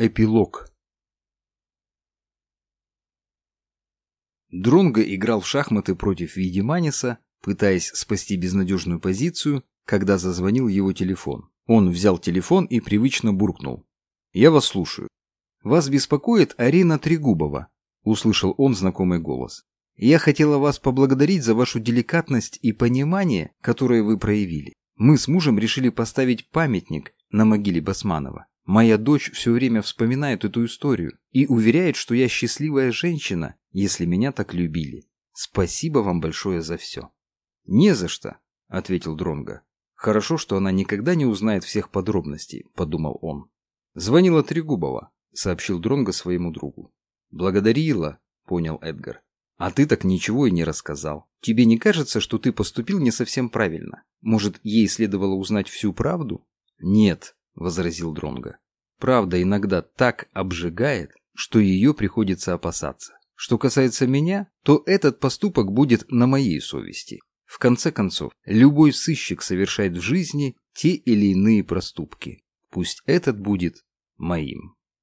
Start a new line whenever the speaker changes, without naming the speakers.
Эпилог Дронго играл в шахматы против Видиманиса, пытаясь спасти безнадежную позицию, когда зазвонил его телефон. Он взял телефон и привычно буркнул. «Я вас слушаю». «Вас беспокоит Арина Трегубова», — услышал он знакомый голос. «Я хотела вас поблагодарить за вашу деликатность и понимание, которое вы проявили. Мы с мужем решили поставить памятник на могиле Басманова. Моя дочь все время вспоминает эту историю и уверяет, что я счастливая женщина, если меня так любили. Спасибо вам большое за все». «Не за что», — ответил Дронго. «Хорошо, что она никогда не узнает всех подробностей», — подумал он. «Звонила Трегубова», — сообщил Дронго своему другу. «Благодарила», — понял Эдгар. «А ты так ничего и не рассказал. Тебе не кажется, что ты поступил не совсем правильно? Может, ей следовало узнать всю правду?» «Нет», — возразил Дронго. «Правда иногда так обжигает, что ее приходится опасаться. Что касается меня, то этот поступок будет на моей совести. В конце концов, любой сыщик совершает в жизни те или иные проступки. Пусть этот будет моим.